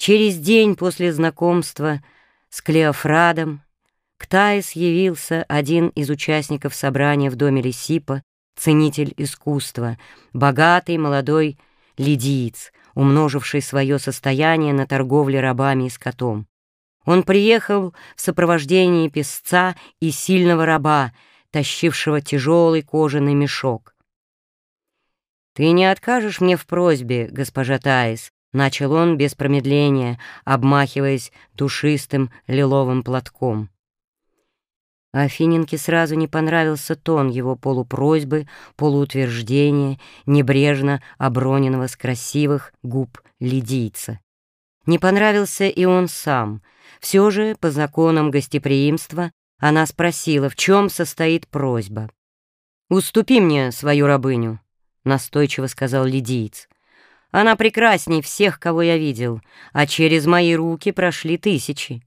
Через день после знакомства с Клеофрадом к Таис явился один из участников собрания в доме Лисипа, ценитель искусства, богатый молодой лидиец, умноживший свое состояние на торговле рабами и скотом. Он приехал в сопровождении песца и сильного раба, тащившего тяжелый кожаный мешок. «Ты не откажешь мне в просьбе, госпожа Таис?» — начал он без промедления, обмахиваясь душистым лиловым платком. Афиненке сразу не понравился тон его полупросьбы, полуутверждения, небрежно оброненного с красивых губ лидийца. Не понравился и он сам. Все же, по законам гостеприимства, она спросила, в чем состоит просьба. «Уступи мне свою рабыню», — настойчиво сказал лидиец. «Она прекрасней всех, кого я видел, а через мои руки прошли тысячи».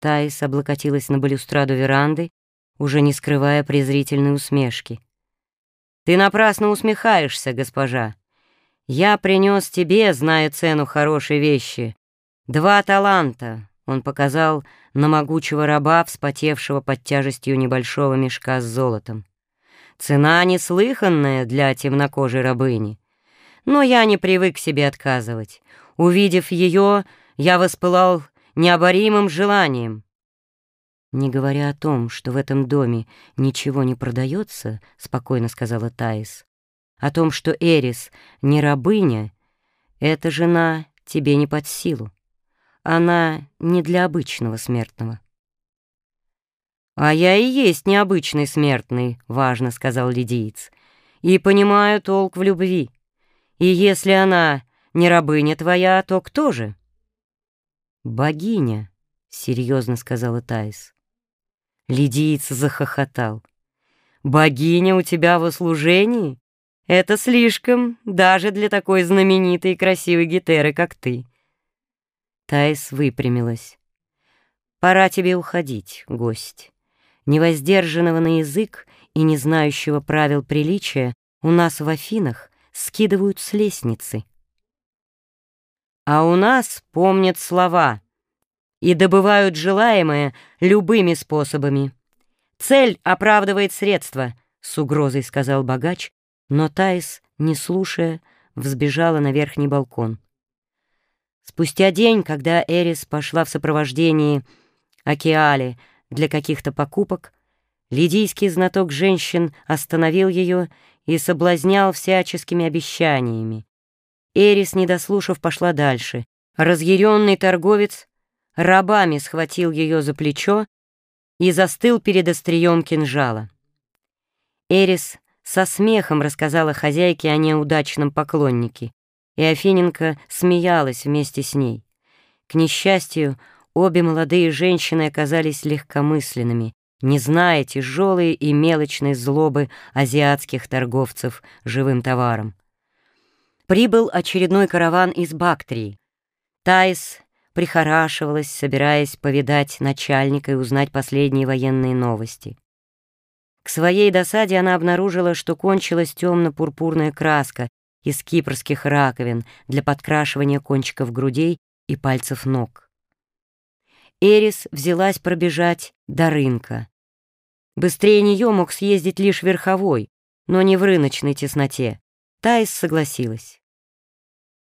Таис облокотилась на балюстраду веранды, уже не скрывая презрительной усмешки. «Ты напрасно усмехаешься, госпожа. Я принес тебе, зная цену хорошей вещи, два таланта», — он показал на могучего раба, вспотевшего под тяжестью небольшого мешка с золотом. «Цена неслыханная для темнокожей рабыни. Но я не привык себе отказывать. Увидев ее, я воспылал необоримым желанием. «Не говоря о том, что в этом доме ничего не продается, — спокойно сказала Таис, — о том, что Эрис не рабыня, эта жена тебе не под силу. Она не для обычного смертного». «А я и есть необычный смертный», — важно сказал лидиец, — «и понимаю толк в любви. И если она не рабыня твоя, то кто же?» «Богиня», — серьезно сказала Таис. Лидиец захохотал. «Богиня у тебя в услужении? Это слишком, даже для такой знаменитой и красивой гетеры, как ты». Таис выпрямилась. «Пора тебе уходить, гость. Невоздержанного на язык и не знающего правил приличия у нас в Афинах скидывают с лестницы». А у нас помнят слова и добывают желаемое любыми способами. Цель оправдывает средства, с угрозой сказал богач, но Таис, не слушая, взбежала на верхний балкон. Спустя день, когда Эрис пошла в сопровождении Океали для каких-то покупок, лидийский знаток женщин остановил ее и соблазнял всяческими обещаниями. Эрис, не дослушав, пошла дальше. Разъяренный торговец рабами схватил ее за плечо и застыл перед острием кинжала. Эрис со смехом рассказала хозяйке о неудачном поклоннике, и Афиненко смеялась вместе с ней. К несчастью, обе молодые женщины оказались легкомысленными, не зная тяжелой и мелочной злобы азиатских торговцев живым товаром. Прибыл очередной караван из Бактрии. Таис прихорашивалась, собираясь повидать начальника и узнать последние военные новости. К своей досаде она обнаружила, что кончилась темно-пурпурная краска из кипрских раковин для подкрашивания кончиков грудей и пальцев ног. Эрис взялась пробежать до рынка. Быстрее нее мог съездить лишь верховой, но не в рыночной тесноте. Таис согласилась.